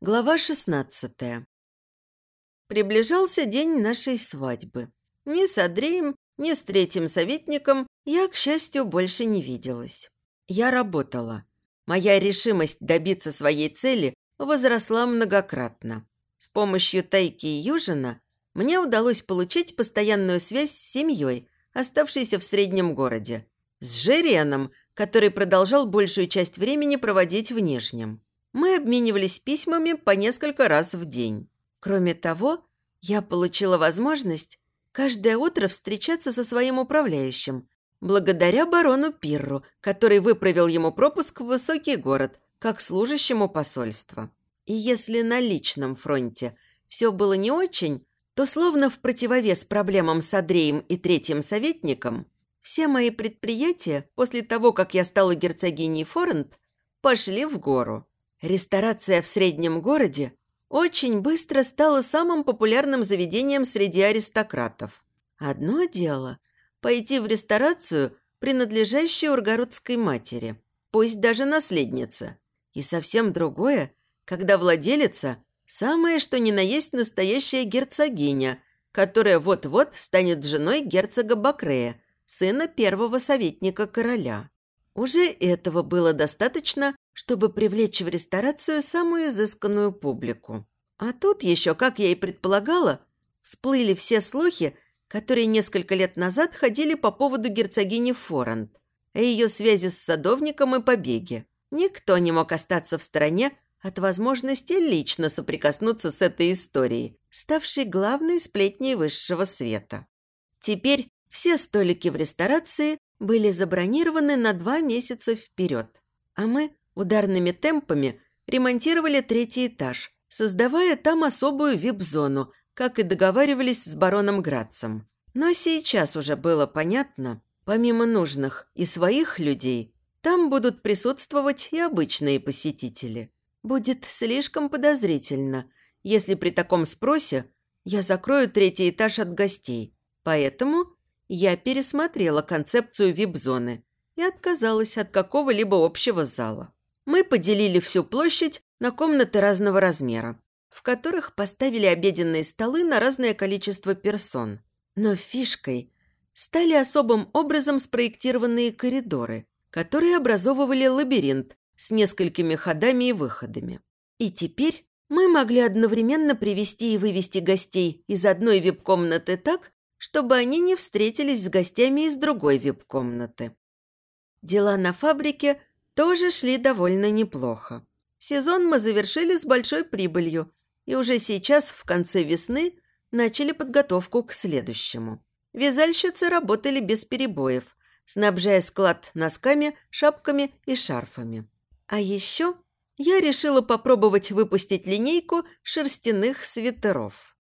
Глава 16 Приближался день нашей свадьбы. Ни с Андреем, ни с третьим советником я, к счастью, больше не виделась. Я работала. Моя решимость добиться своей цели возросла многократно. С помощью Тайки и Южина мне удалось получить постоянную связь с семьей, оставшейся в среднем городе. С Жерианом, который продолжал большую часть времени проводить в Нижнем. Мы обменивались письмами по несколько раз в день. Кроме того, я получила возможность каждое утро встречаться со своим управляющим, благодаря барону Пирру, который выправил ему пропуск в высокий город, как служащему посольства. И если на личном фронте все было не очень, то словно в противовес проблемам с Андреем и третьим советником, все мои предприятия после того, как я стала герцогиней Форент, пошли в гору. Ресторация в среднем городе очень быстро стала самым популярным заведением среди аристократов. Одно дело – пойти в ресторацию, принадлежащую ургородской матери, пусть даже наследница. И совсем другое, когда владелица – самое что ни на есть настоящая герцогиня, которая вот-вот станет женой герцога Бакрея, сына первого советника короля. Уже этого было достаточно, чтобы привлечь в ресторацию самую изысканную публику. А тут еще, как я и предполагала, всплыли все слухи, которые несколько лет назад ходили по поводу герцогини Форант, о ее связи с садовником и побеге. Никто не мог остаться в стороне от возможности лично соприкоснуться с этой историей, ставшей главной сплетней высшего света. Теперь все столики в ресторации были забронированы на два месяца вперед, а мы ударными темпами ремонтировали третий этаж, создавая там особую вип-зону, как и договаривались с бароном Грацем. Но сейчас уже было понятно, помимо нужных и своих людей, там будут присутствовать и обычные посетители. Будет слишком подозрительно, если при таком спросе я закрою третий этаж от гостей. Поэтому я пересмотрела концепцию вип-зоны и отказалась от какого-либо общего зала мы поделили всю площадь на комнаты разного размера, в которых поставили обеденные столы на разное количество персон. Но фишкой стали особым образом спроектированные коридоры, которые образовывали лабиринт с несколькими ходами и выходами. И теперь мы могли одновременно привести и вывести гостей из одной вип-комнаты так, чтобы они не встретились с гостями из другой вип-комнаты. Дела на фабрике тоже шли довольно неплохо. Сезон мы завершили с большой прибылью и уже сейчас, в конце весны, начали подготовку к следующему. Вязальщицы работали без перебоев, снабжая склад носками, шапками и шарфами. А еще я решила попробовать выпустить линейку шерстяных свитеров.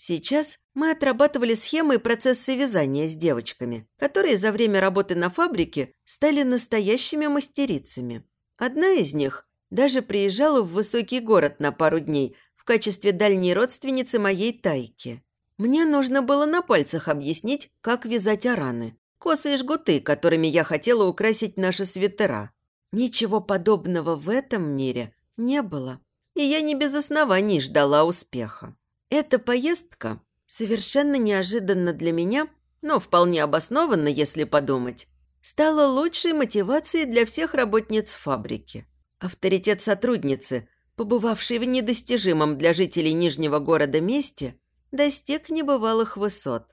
Сейчас мы отрабатывали схемы и процессы вязания с девочками, которые за время работы на фабрике стали настоящими мастерицами. Одна из них даже приезжала в высокий город на пару дней в качестве дальней родственницы моей Тайки. Мне нужно было на пальцах объяснить, как вязать араны, косы и жгуты, которыми я хотела украсить наши свитера. Ничего подобного в этом мире не было, и я не без оснований ждала успеха. Эта поездка совершенно неожиданно для меня, но вполне обоснованно, если подумать, стала лучшей мотивацией для всех работниц фабрики. Авторитет сотрудницы, побывавшей в недостижимом для жителей Нижнего города месте, достиг небывалых высот.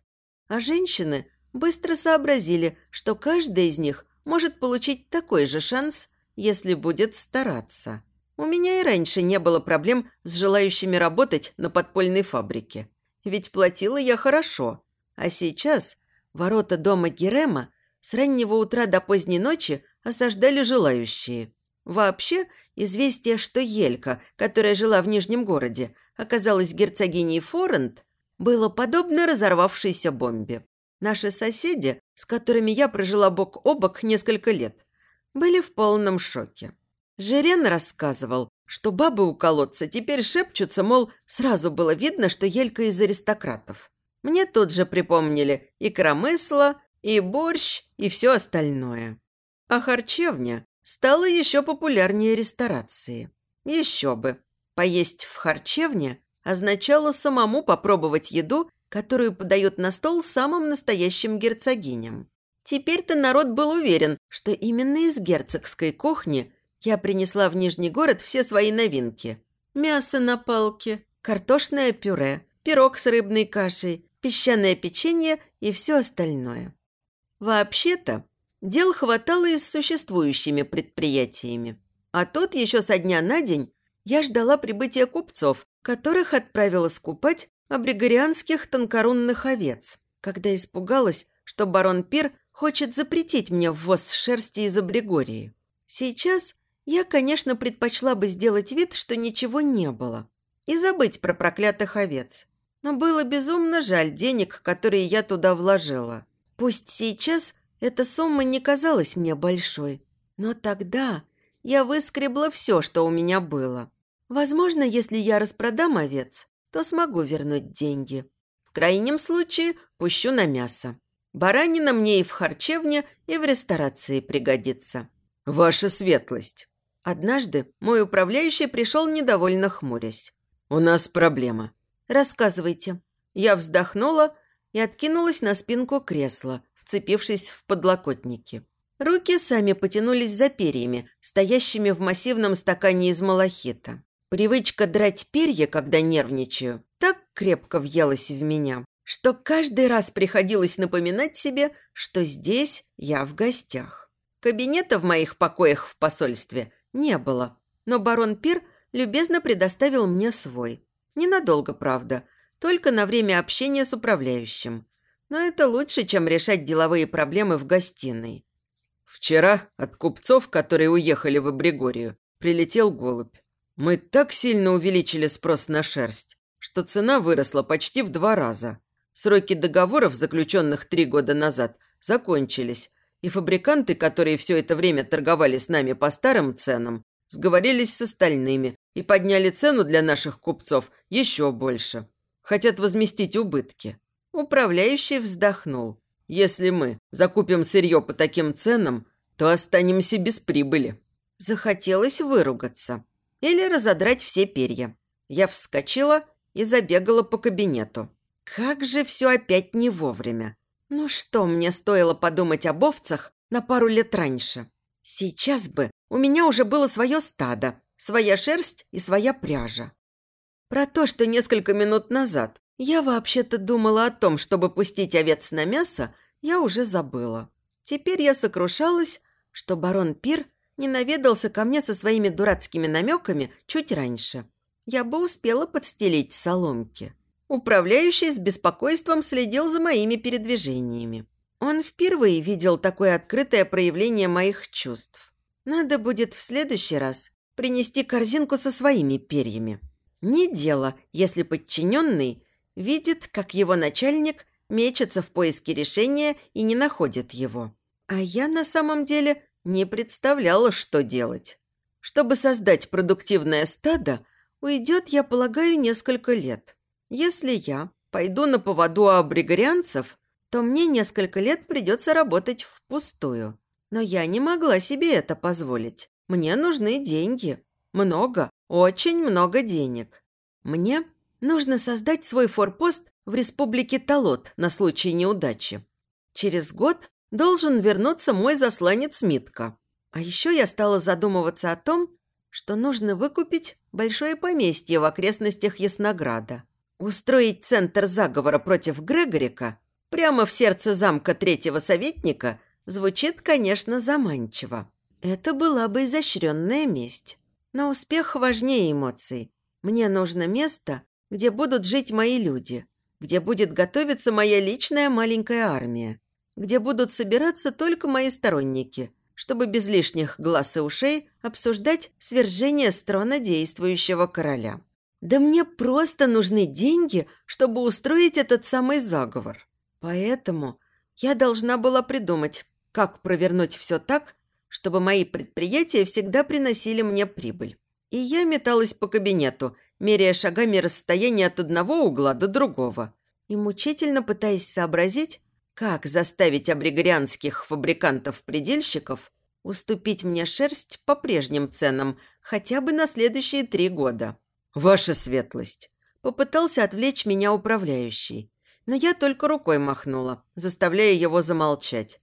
А женщины быстро сообразили, что каждая из них может получить такой же шанс, если будет стараться. У меня и раньше не было проблем с желающими работать на подпольной фабрике. Ведь платила я хорошо. А сейчас ворота дома Герема с раннего утра до поздней ночи осаждали желающие. Вообще, известие, что Елька, которая жила в Нижнем городе, оказалась герцогиней Форент, было подобно разорвавшейся бомбе. Наши соседи, с которыми я прожила бок о бок несколько лет, были в полном шоке. Жирен рассказывал, что бабы у колодца теперь шепчутся, мол, сразу было видно, что Елька из аристократов. Мне тут же припомнили и коромысло, и борщ, и все остальное. А харчевня стала еще популярнее ресторации. Еще бы. Поесть в харчевне означало самому попробовать еду, которую подают на стол самым настоящим герцогиням. Теперь-то народ был уверен, что именно из герцогской кухни я принесла в Нижний город все свои новинки. Мясо на палке, картошное пюре, пирог с рыбной кашей, песчаное печенье и все остальное. Вообще-то, дел хватало и с существующими предприятиями. А тут еще со дня на день я ждала прибытия купцов, которых отправила скупать абригорианских тонкорунных овец, когда испугалась, что барон Пир хочет запретить мне ввоз шерсти из Абригории. Сейчас я, конечно, предпочла бы сделать вид, что ничего не было, и забыть про проклятых овец. Но было безумно жаль денег, которые я туда вложила. Пусть сейчас эта сумма не казалась мне большой, но тогда я выскребла все, что у меня было. Возможно, если я распродам овец, то смогу вернуть деньги. В крайнем случае пущу на мясо. Баранина мне и в харчевне, и в ресторации пригодится. Ваша светлость. Однажды мой управляющий пришел недовольно хмурясь. У нас проблема. Рассказывайте. Я вздохнула и откинулась на спинку кресла, вцепившись в подлокотники. Руки сами потянулись за перьями, стоящими в массивном стакане из малахита. Привычка драть перья, когда нервничаю, так крепко въелась в меня, что каждый раз приходилось напоминать себе, что здесь я в гостях. Кабинета в моих покоях в посольстве не было, но барон Пир любезно предоставил мне свой. Ненадолго, правда, только на время общения с управляющим. Но это лучше, чем решать деловые проблемы в гостиной. Вчера от купцов, которые уехали в Абригорию, прилетел голубь. Мы так сильно увеличили спрос на шерсть, что цена выросла почти в два раза. Сроки договоров, заключенных три года назад, закончились, и фабриканты, которые все это время торговали с нами по старым ценам, сговорились с остальными и подняли цену для наших купцов еще больше. Хотят возместить убытки. Управляющий вздохнул. Если мы закупим сырье по таким ценам, то останемся без прибыли. Захотелось выругаться или разодрать все перья. Я вскочила и забегала по кабинету. Как же все опять не вовремя. Ну что мне стоило подумать об овцах на пару лет раньше? Сейчас бы у меня уже было свое стадо, своя шерсть и своя пряжа. Про то, что несколько минут назад я вообще-то думала о том, чтобы пустить овец на мясо, я уже забыла. Теперь я сокрушалась, что барон Пир не наведался ко мне со своими дурацкими намеками чуть раньше. Я бы успела подстелить соломки. Управляющий с беспокойством следил за моими передвижениями. Он впервые видел такое открытое проявление моих чувств. Надо будет в следующий раз принести корзинку со своими перьями. Не дело, если подчиненный видит, как его начальник мечется в поиске решения и не находит его. А я на самом деле не представляла, что делать. Чтобы создать продуктивное стадо, уйдет, я полагаю, несколько лет. Если я пойду на поводу абригорианцев, то мне несколько лет придется работать впустую. Но я не могла себе это позволить. Мне нужны деньги. Много, очень много денег. Мне нужно создать свой форпост в республике Талот на случай неудачи. Через год должен вернуться мой засланец Митка. А еще я стала задумываться о том, что нужно выкупить большое поместье в окрестностях Яснограда. Устроить центр заговора против Грегорика прямо в сердце замка третьего советника звучит, конечно, заманчиво. Это была бы изощренная месть. Но успех важнее эмоций. Мне нужно место, где будут жить мои люди, где будет готовиться моя личная маленькая армия, где будут собираться только мои сторонники, чтобы без лишних глаз и ушей обсуждать свержение с трона действующего короля. Да мне просто нужны деньги, чтобы устроить этот самый заговор. Поэтому я должна была придумать, как провернуть все так, чтобы мои предприятия всегда приносили мне прибыль. И я металась по кабинету, меряя шагами расстояние от одного угла до другого, и мучительно пытаясь сообразить, как заставить абригорианских фабрикантов-предельщиков уступить мне шерсть по прежним ценам хотя бы на следующие три года? «Ваша светлость!» Попытался отвлечь меня управляющий. Но я только рукой махнула, заставляя его замолчать.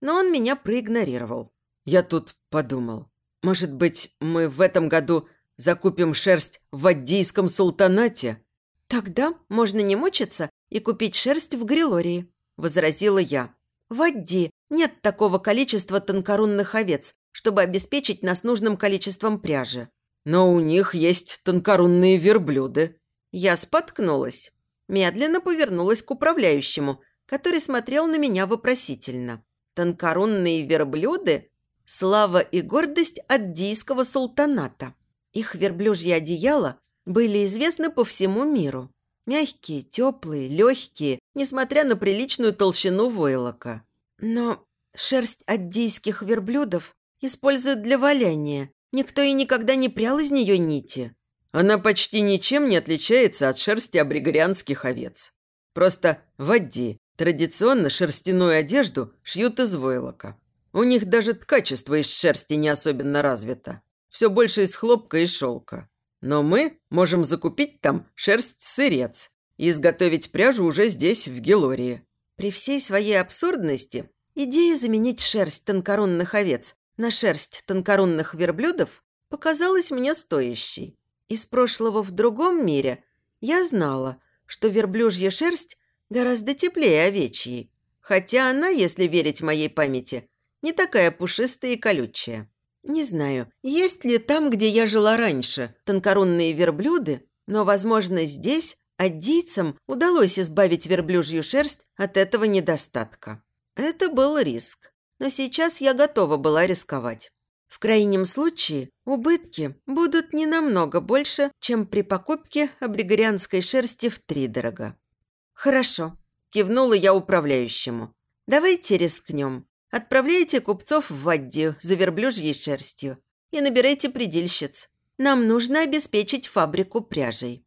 Но он меня проигнорировал. Я тут подумал. Может быть, мы в этом году закупим шерсть в Аддийском султанате? Тогда можно не мучиться и купить шерсть в Грилории, возразила я. В Адди нет такого количества тонкорунных овец, чтобы обеспечить нас нужным количеством пряжи. Но у них есть тонкорунные верблюды. Я споткнулась. Медленно повернулась к управляющему, который смотрел на меня вопросительно. Тонкорунные верблюды – слава и гордость аддийского султаната. Их верблюжье одеяла были известны по всему миру. Мягкие, теплые, легкие, несмотря на приличную толщину войлока. Но шерсть аддийских верблюдов используют для валяния. Никто и никогда не прял из нее нити. Она почти ничем не отличается от шерсти абригорианских овец. Просто в Адди традиционно шерстяную одежду шьют из войлока. У них даже ткачество из шерсти не особенно развито. Все больше из хлопка и шелка. Но мы можем закупить там шерсть-сырец и изготовить пряжу уже здесь, в Гелории. При всей своей абсурдности идея заменить шерсть тонкорунных овец на шерсть тонкорунных верблюдов показалась мне стоящей. Из прошлого в другом мире я знала, что верблюжья шерсть гораздо теплее овечьей, хотя она, если верить моей памяти, не такая пушистая и колючая. Не знаю, есть ли там, где я жила раньше, тонкорунные верблюды, но, возможно, здесь аддийцам удалось избавить верблюжью шерсть от этого недостатка. Это был риск, но сейчас я готова была рисковать. В крайнем случае убытки будут не намного больше, чем при покупке абригорианской шерсти в втридорога. «Хорошо», – кивнула я управляющему. «Давайте рискнем. Отправляйте купцов в Ваддию за верблюжьей шерстью и набирайте предельщиц. Нам нужно обеспечить фабрику пряжей».